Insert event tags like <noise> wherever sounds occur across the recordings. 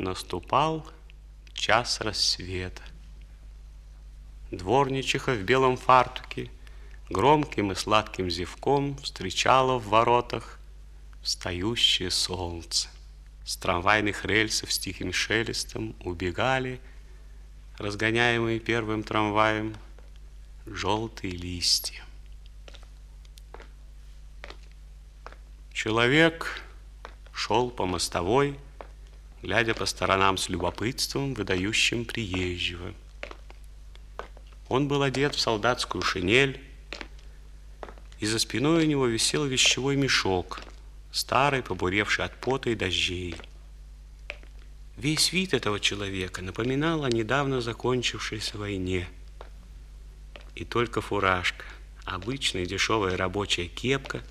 Наступал час рассвета. Дворничиха в белом фартуке Громким и сладким зевком Встречала в воротах Встающее солнце. С трамвайных рельсов с тихим шелестом Убегали, разгоняемые первым трамваем, Желтые листья. Человек шел по мостовой, глядя по сторонам с любопытством, выдающим приезжего. Он был одет в солдатскую шинель, и за спиной у него висел вещевой мешок, старый, побуревший от пота и дождей. Весь вид этого человека напоминал о недавно закончившейся войне. И только фуражка, обычная дешевая рабочая кепка,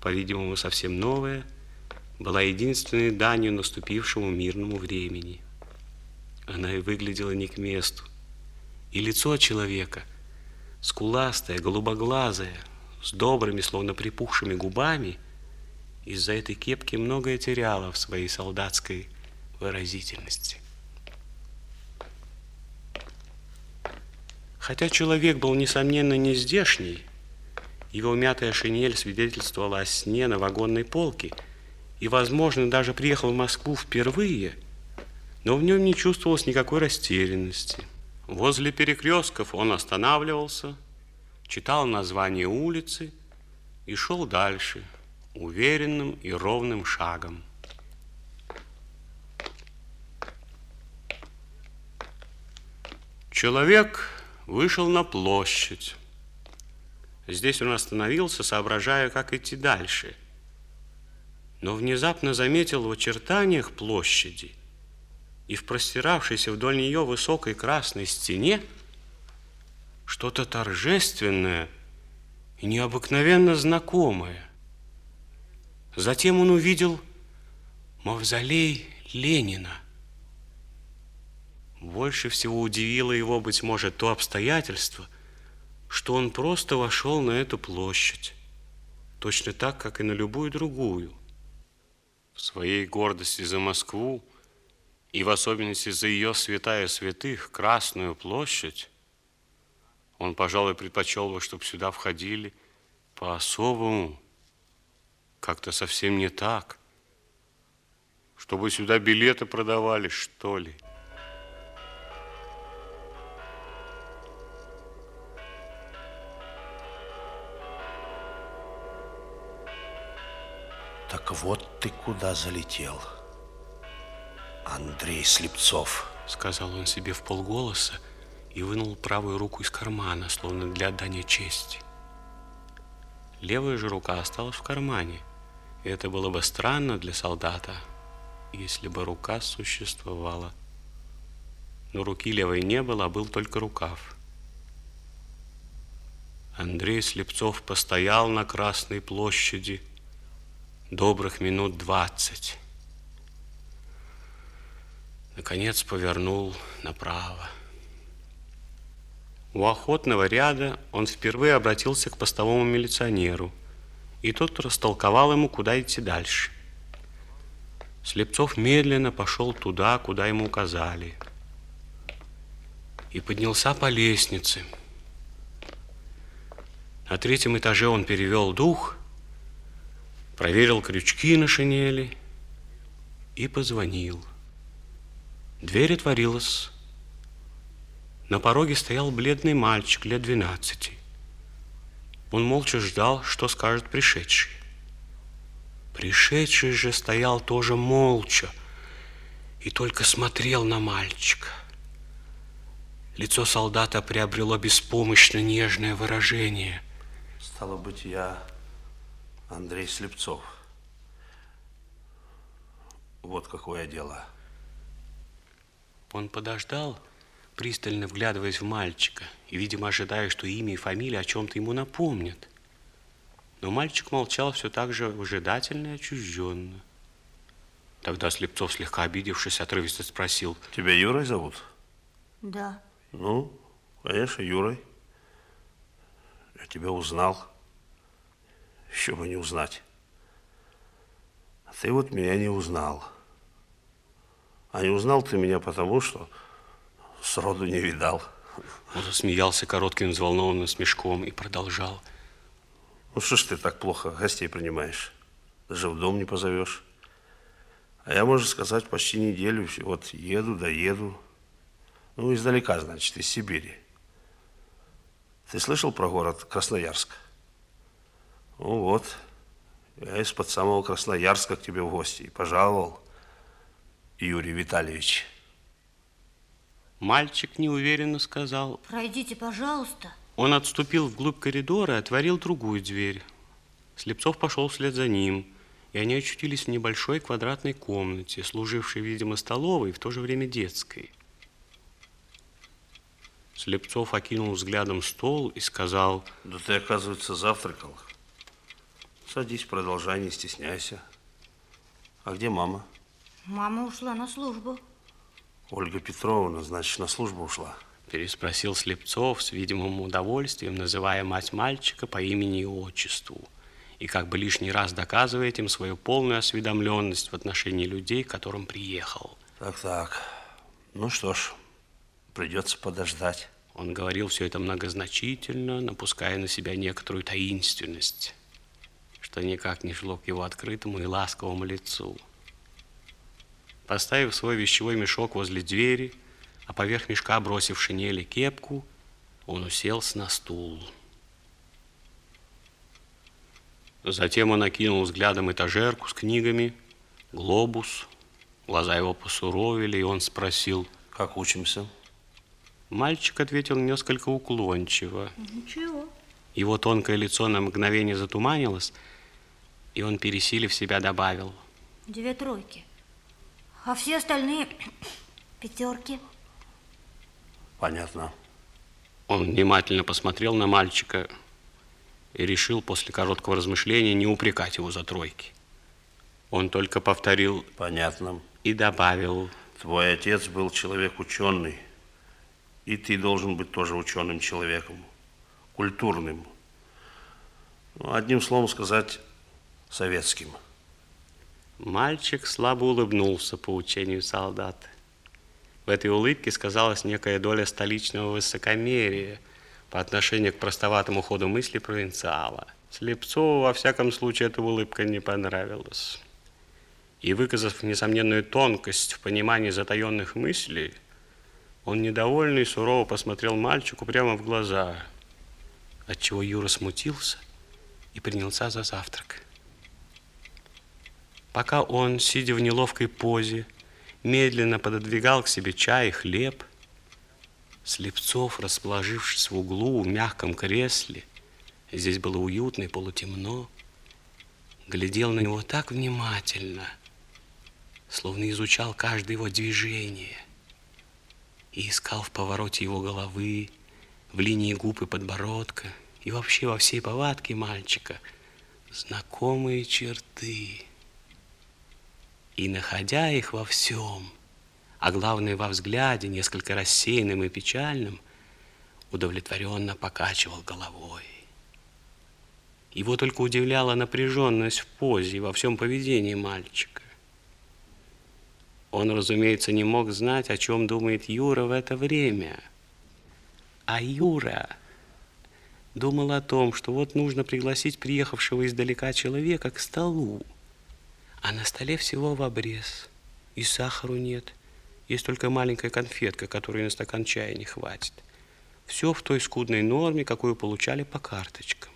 по-видимому, совсем новая – была единственной данью наступившему мирному времени. Она и выглядела не к месту. И лицо человека, скуластое, голубоглазое, с добрыми, словно припухшими губами, из-за этой кепки многое теряло в своей солдатской выразительности. Хотя человек был, несомненно, не здешний, его мятая шинель свидетельствовала о сне на вагонной полке – и, возможно, даже приехал в Москву впервые, но в нем не чувствовалось никакой растерянности. Возле перекрестков он останавливался, читал название улицы и шел дальше, уверенным и ровным шагом. Человек вышел на площадь. Здесь он остановился, соображая, как идти дальше – но внезапно заметил в очертаниях площади и в простиравшейся вдоль нее высокой красной стене что-то торжественное и необыкновенно знакомое. Затем он увидел мавзолей Ленина. Больше всего удивило его, быть может, то обстоятельство, что он просто вошел на эту площадь, точно так, как и на любую другую в своей гордости за Москву и в особенности за ее святая святых, Красную площадь, он, пожалуй, предпочел бы, чтобы сюда входили по-особому, как-то совсем не так, чтобы сюда билеты продавали, что ли. Так вот ты куда залетел, Андрей Слепцов. Сказал он себе в полголоса и вынул правую руку из кармана, словно для отдания чести. Левая же рука осталась в кармане. И это было бы странно для солдата, если бы рука существовала. Но руки левой не было, а был только рукав. Андрей Слепцов постоял на Красной площади, добрых минут двадцать. Наконец повернул направо. У охотного ряда он впервые обратился к постовому милиционеру, и тот растолковал ему, куда идти дальше. Слепцов медленно пошел туда, куда ему указали, и поднялся по лестнице. На третьем этаже он перевел дух – проверил крючки на шинели и позвонил. Дверь отворилась. На пороге стоял бледный мальчик лет двенадцати. Он молча ждал, что скажет пришедший. Пришедший же стоял тоже молча и только смотрел на мальчика. Лицо солдата приобрело беспомощно нежное выражение. Стало быть, я Андрей Слепцов. Вот какое дело. Он подождал, пристально вглядываясь в мальчика и, видимо, ожидая, что имя и фамилия о чем-то ему напомнят. Но мальчик молчал все так же выжидательно и отчужденно. Тогда Слепцов, слегка обидевшись, отрывисто спросил. Тебя Юрой зовут? Да. Ну, конечно, Юрой. Я тебя узнал. Еще бы не узнать. А ты вот меня не узнал. А не узнал ты меня потому, что сроду не видал. Он засмеялся коротким взволнованным смешком и продолжал. Ну что ж ты так плохо гостей принимаешь? Даже в дом не позовешь. А я, можно сказать, почти неделю вот еду, доеду. Ну, издалека, значит, из Сибири. Ты слышал про город Красноярск? Ну вот, я из-под самого Красноярска к тебе в гости и пожаловал, Юрий Витальевич. Мальчик неуверенно сказал. Пройдите, пожалуйста. Он отступил вглубь коридора и отворил другую дверь. Слепцов пошел вслед за ним, и они очутились в небольшой квадратной комнате, служившей, видимо, столовой и в то же время детской. Слепцов окинул взглядом стол и сказал... Да ты, оказывается, завтракал. Садись, продолжай, не стесняйся. А где мама? Мама ушла на службу. Ольга Петровна, значит, на службу ушла. Переспросил Слепцов с видимым удовольствием, называя мать мальчика по имени и отчеству, и как бы лишний раз доказывая этим свою полную осведомленность в отношении людей, к которым приехал. Так-так, ну что ж, придется подождать. Он говорил все это многозначительно, напуская на себя некоторую таинственность, что никак не шло к его открытому и ласковому лицу. Поставив свой вещевой мешок возле двери, а поверх мешка бросив шинели кепку, он уселся на стул. Затем он окинул взглядом этажерку с книгами, глобус. Глаза его посуровили, и он спросил, как учимся? Мальчик ответил несколько уклончиво. Ничего. Его тонкое лицо на мгновение затуманилось, и он, пересилив себя, добавил. Две тройки. А все остальные <clears throat> пятерки. Понятно. Он внимательно посмотрел на мальчика и решил после короткого размышления не упрекать его за тройки. Он только повторил Понятно. и добавил. Твой отец был человек ученый, и ты должен быть тоже ученым человеком, культурным. Ну, одним словом сказать, советским. Мальчик слабо улыбнулся по учению солдата. В этой улыбке сказалась некая доля столичного высокомерия по отношению к простоватому ходу мысли провинциала. Слепцову, во всяком случае, эта улыбка не понравилась. И, выказав несомненную тонкость в понимании затаенных мыслей, он недовольно и сурово посмотрел мальчику прямо в глаза, отчего Юра смутился и принялся за завтрак. Пока он, сидя в неловкой позе, медленно пододвигал к себе чай и хлеб, Слепцов, расположившись в углу в мягком кресле, здесь было уютно и полутемно, глядел на него так внимательно, словно изучал каждое его движение и искал в повороте его головы, в линии губ и подбородка и вообще во всей повадке мальчика знакомые черты и, находя их во всем, а главное во взгляде, несколько рассеянным и печальным, удовлетворенно покачивал головой. Его только удивляла напряженность в позе и во всем поведении мальчика. Он, разумеется, не мог знать, о чем думает Юра в это время. А Юра думал о том, что вот нужно пригласить приехавшего издалека человека к столу, а на столе всего в обрез. И сахару нет. Есть только маленькая конфетка, которой на стакан чая не хватит. Все в той скудной норме, какую получали по карточкам.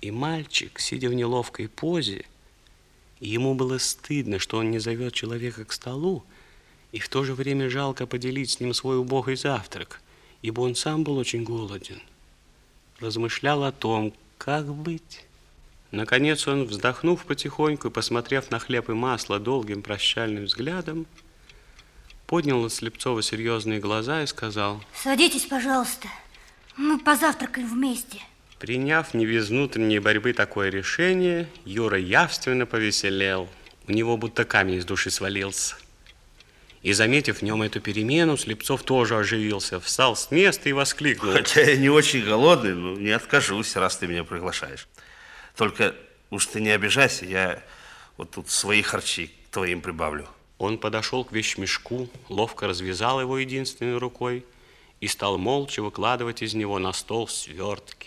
И мальчик, сидя в неловкой позе, ему было стыдно, что он не зовет человека к столу, и в то же время жалко поделить с ним свой убогий завтрак, ибо он сам был очень голоден. Размышлял о том, как быть. Наконец он, вздохнув потихоньку и посмотрев на хлеб и масло долгим прощальным взглядом, поднял на Слепцова серьезные глаза и сказал... Садитесь, пожалуйста. Мы позавтракаем вместе. Приняв не без внутренней борьбы такое решение, Юра явственно повеселел. У него будто камень из души свалился. И, заметив в нем эту перемену, Слепцов тоже оживился, встал с места и воскликнул. Хотя я не очень голодный, но не откажусь, раз ты меня приглашаешь. Только уж ты не обижайся, я вот тут свои харчи к твоим прибавлю. Он подошел к вещмешку, ловко развязал его единственной рукой и стал молча выкладывать из него на стол свертки,